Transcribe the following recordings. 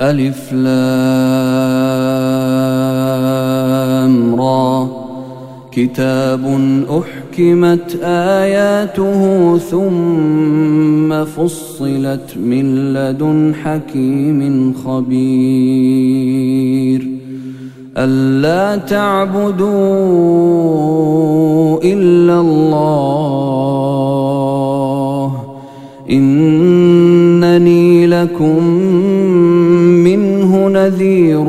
ألف لام را. كتاب أحكمت آياته ثم فصلت من لدن حكيم خبير. ألا تعبدوا إلا الله. إنني لكم نذير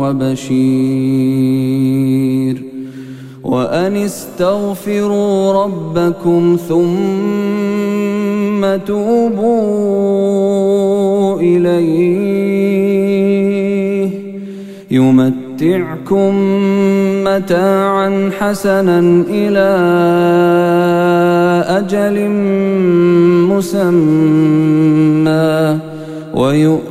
وبشير. وأن استغفروا ربكم ثم توبوا إليه. يمتعكم متاعا حسنا إلى أجل مسمى.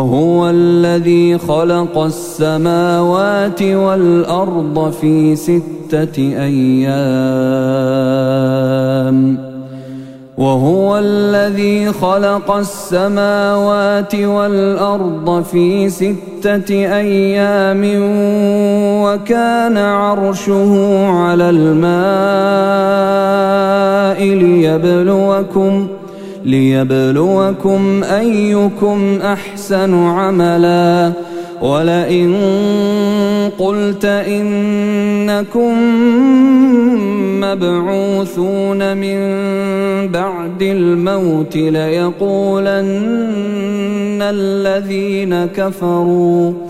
وهو الذي خلق السماوات والأرض في ستة أيام. وهو الذي خلق السماوات والأرض في ستة أيام وكان عرشه على الماء ليبلوكم ليبلوكم أيكم أحسن عملا. ولئن قلت إنكم مبعوثون من بعد الموت ليقولن الذين كفروا.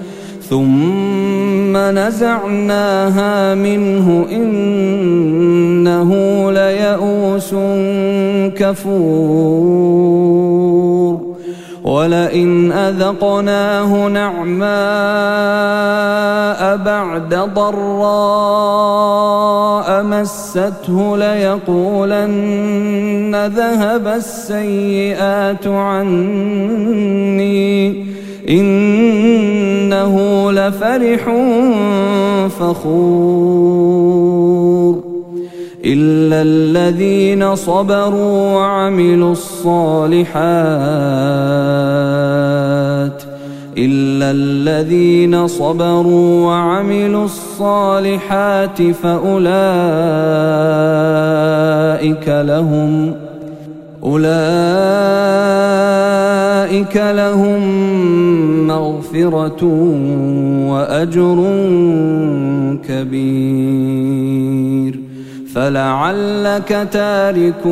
ثم نزعناها منه إنه ليئوس كفور. ولئن أذقناه نعماء بعد ضراء مسته ليقولن ذهب السيئات عني. إنه لفرح فخور. إلا الذين صبروا وعملوا الصالحات. إلا الذين صبروا وعملوا الصالحات فأولئك أولئك لهم أولئك لهم مغفرة وأجر كبير. فلعلك تارك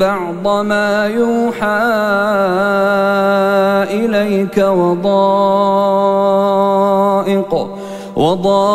بعض ما يوحى إليك وضائق وضائق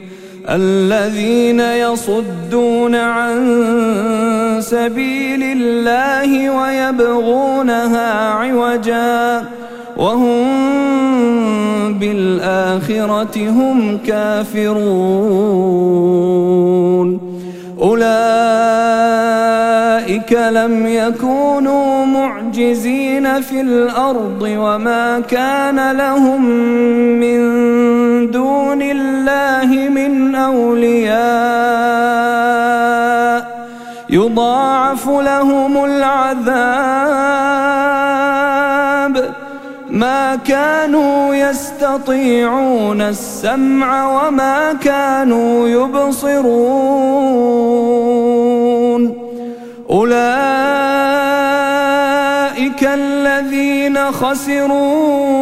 الذين يصدون عن سبيل الله ويبغونها عوجا وهم بالآخرة هم كافرون. أولئك لم يكونوا معجزين في الأرض وما كان لهم من دون الله من أولياء يضاعف لهم العذاب ما كانوا يستطيعون السمع وما كانوا يبصرون أولئك الذين خسروا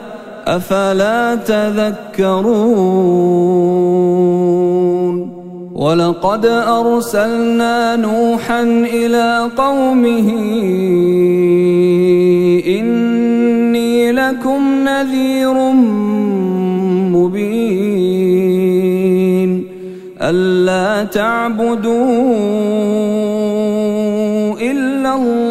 أفلا تذكرون ولقد أرسلنا نوحا إلى قومه إني لكم نذير مبين ألا تعبدوا إلا الله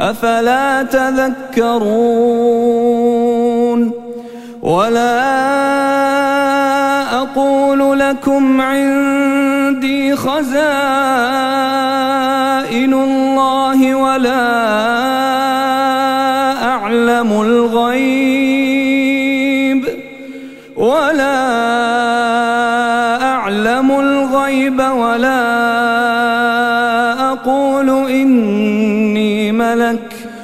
أفلا تذكرون ولا أقول لكم عندي خزائن الله ولا أعلم الغيب ولا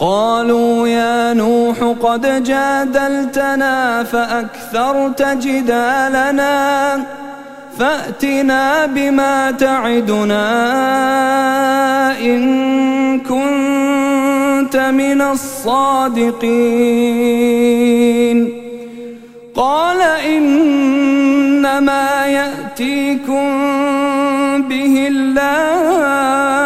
قالوا يا نوح قد جادلتنا فأكثرت جدالنا فأتنا بما تعدنا إن كنت من الصادقين. قال إنما يأتيكم به الله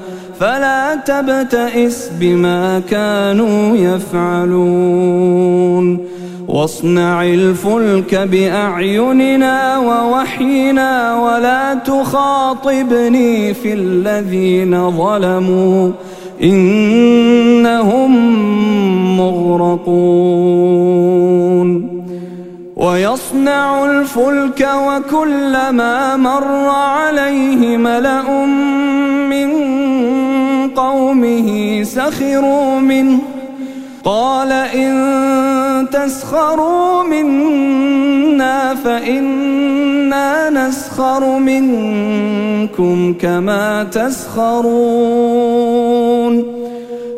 فلا تبتئس بما كانوا يفعلون. واصنع الفلك بأعيننا ووحينا ولا تخاطبني في الذين ظلموا. إنهم مغرقون. ويصنع الفلك وكلما مر عليه ملأ من قومه سخروا منه قال إن تسخروا منا فإنا نسخر منكم كما تسخرون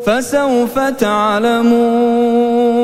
فسوف تعلمون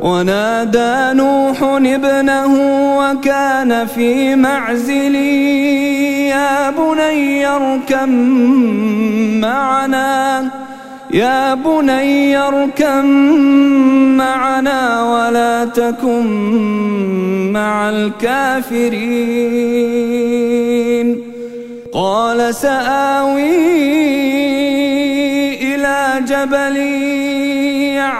ونادى نوح ابنه وكان في معزل يا بني اركم معنا يا بني اركم معنا ولا تكن مع الكافرين. قال سآوي إلى جبل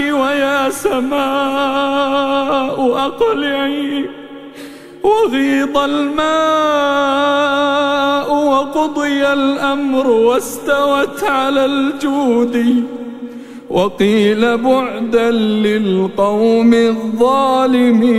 ويا سماء أقلعي. وغيض الماء وقضي الأمر واستوت على الجود. وقيل بعدا للقوم الظالمين.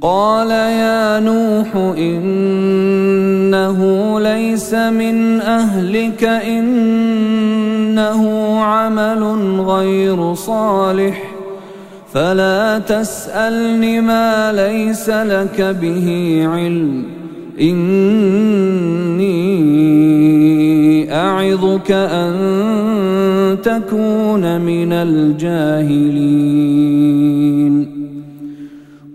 قال يا نوح إنه ليس من أهلك إنه عمل غير صالح. فلا تسألني ما ليس لك به علم. إني أعظك أن تكون من الجاهلين.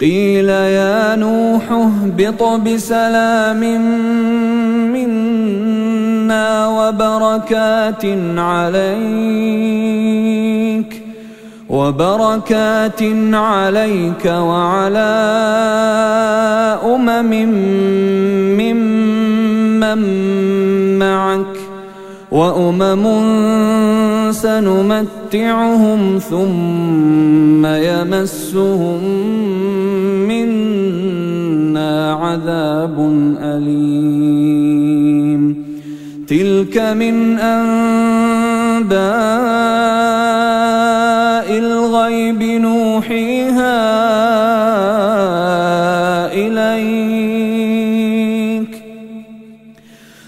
قيل يا نوح اهبط بسلام منا وبركات عليك وبركات عليك وعلى أمم ممن معك. وأمم سنمتعهم ثم يمسهم منا عذاب أليم. تلك من أنباء الغيب نوحيها.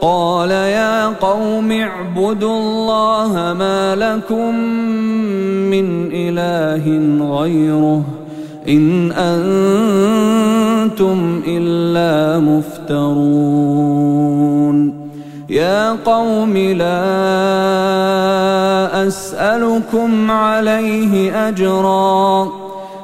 قال يا قوم اعبدوا الله ما لكم من إله غيره إن أنتم إلا مفترون. يا قوم لا أسألكم عليه أجرا.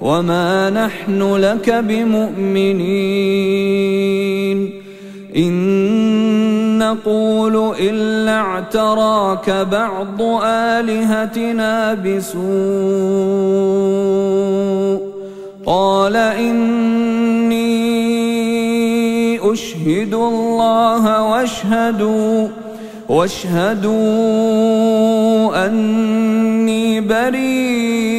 وما نحن لك بمؤمنين إن نقول إلا اعتراك بعض آلهتنا بسوء قال إني أشهد الله واشهدوا واشهدوا أني بريء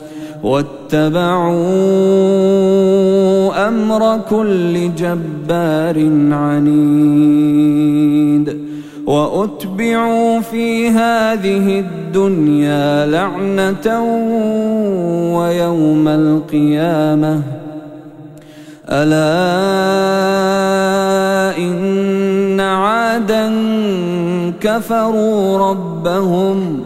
واتبعوا أمر كل جبار عنيد وأتبعوا في هذه الدنيا لعنة ويوم القيامة. ألا إن عادا كفروا ربهم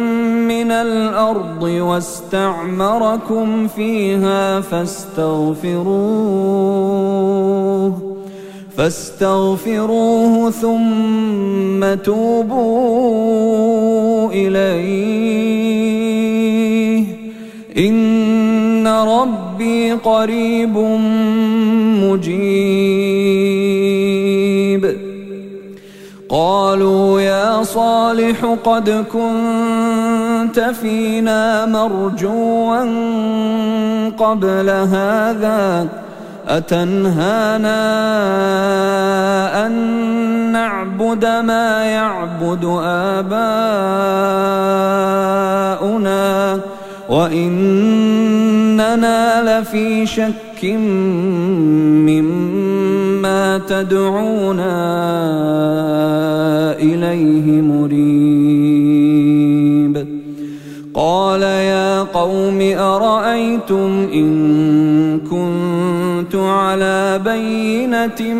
الأرض واستعمركم فيها فاستغفروه فاستغفروه ثم توبوا إليه. إن ربي قريب مجيب. قالوا يا صالح قد كنت فينا مرجوا قبل هذا أتنهانا أن نعبد ما يعبد آباؤنا؟ وإننا لفي شك مما تدعونا إليه مريب. قال يا قوم أرأيتم إن كنت على بينة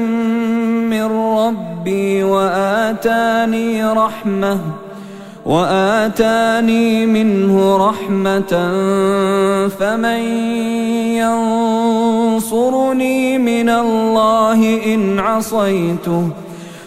من ربي وآتاني رحمةً وآتاني منه رحمة فمن ينصرني من الله إن عصيته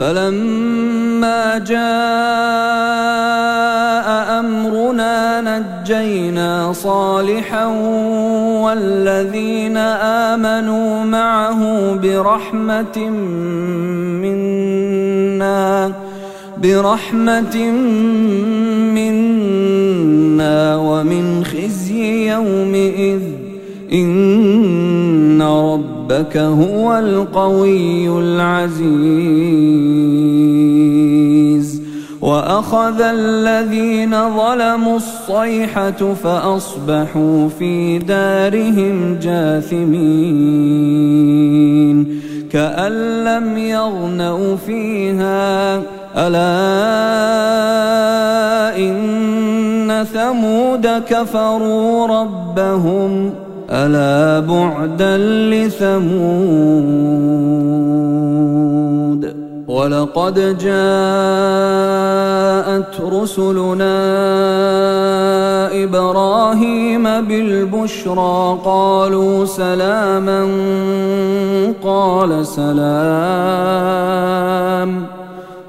فلما جاء أمرنا نجينا صالحا والذين آمنوا معه برحمة منا برحمة منا ومن خزي يومئذ. إن ربك هو القوي العزيز. وأخذ الذين ظلموا الصيحة فأصبحوا في دارهم جاثمين. كأن لم يغنوا فيها ألا إن ثمود كفروا ربهم ألا بعدا لثمود؟ ولقد جاءت رسلنا إبراهيم بالبشرى قالوا سلاما قال سلام.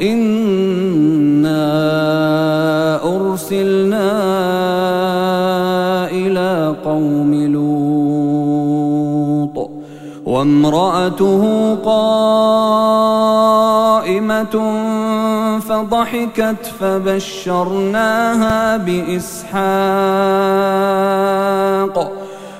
إنا أرسلنا إلى قوم لوط وامرأته قائمة فضحكت فبشرناها بإسحاق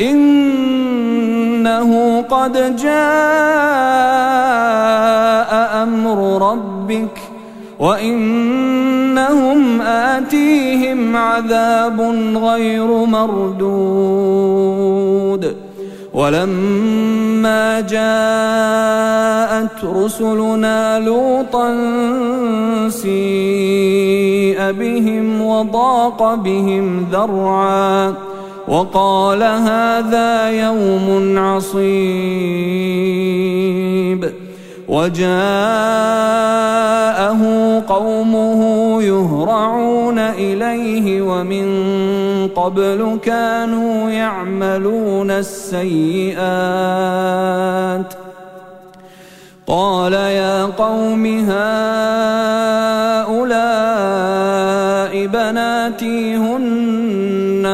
إنه قد جاء أمر ربك وإنهم آتيهم عذاب غير مردود. ولما جاءت رسلنا لوطا سيء بهم وضاق بهم ذرعا وقال هذا يوم عصيب. وجاءه قومه يهرعون إليه ومن قبل كانوا يعملون السيئات. قال يا قوم هؤلاء بناتي هن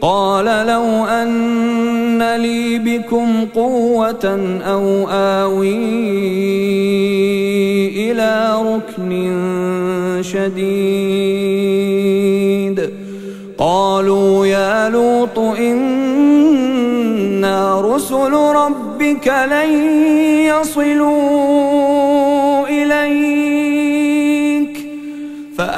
قال لو أن لي بكم قوة أو آوي إلى ركن شديد. قالوا يا لوط إنا رسل ربك لن يصلوا.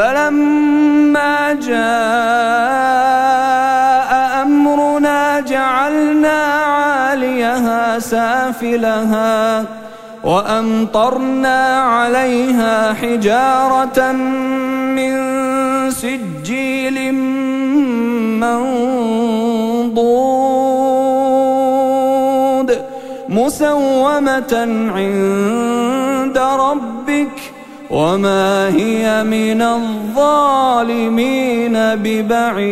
فلما جاء أمرنا جعلنا عاليها سافلها وأمطرنا عليها حجارة من سجيل منضود مسومة عند ربك وما هي من الظالمين ببعيد.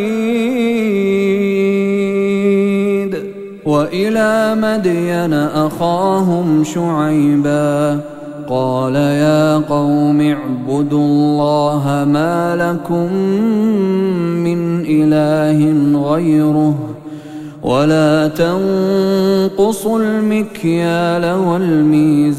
وإلى مدين أخاهم شعيبا. قال يا قوم اعبدوا الله ما لكم من إله غيره. ولا تنقصوا المكيال والميزان.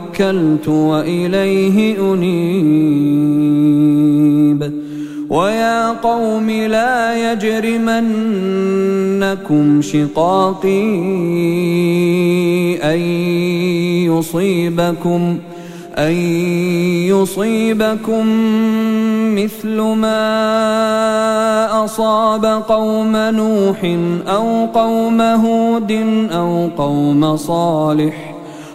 توكلت وإليه أنيب. ويا قوم لا يجرمنكم شقاقي أن يصيبكم أن يصيبكم مثل ما أصاب قوم نوح أو قوم هود أو قوم صالح.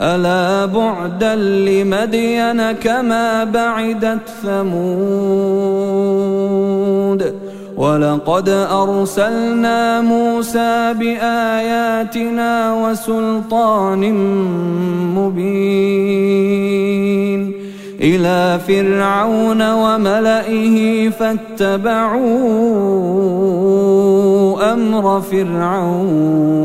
ألا بعدا لمدين كما بعدت ثمود ولقد أرسلنا موسى بآياتنا وسلطان مبين إلى فرعون وملئه فاتبعوا أمر فرعون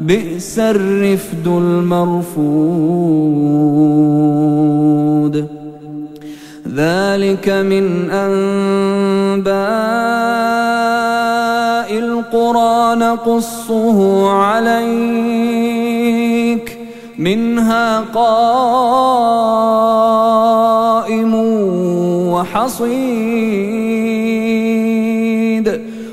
بئس الرفد المرفود. ذلك من أنباء القرى نقصه عليك. منها قائم وحصيد.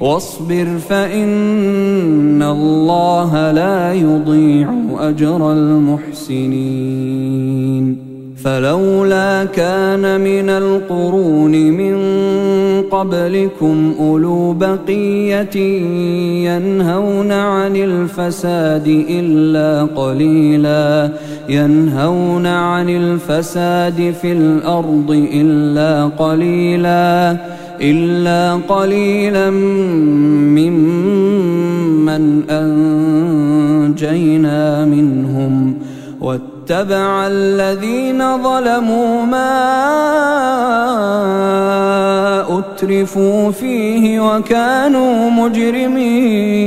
واصبر فإن الله لا يضيع أجر المحسنين. فلولا كان من القرون من قبلكم أولو بقية ينهون عن الفساد إلا قليلا ينهون عن الفساد في الأرض إلا قليلا. إلا قليلا ممن أنجينا منهم واتبع الذين ظلموا ما أترفوا فيه وكانوا مجرمين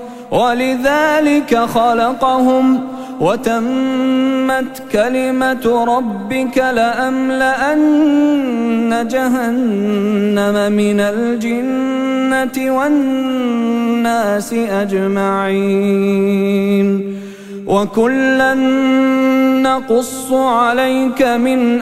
ولذلك خلقهم وتمت كلمة ربك لأملأن جهنم من الجنة والناس أجمعين. وكلا نقص عليك من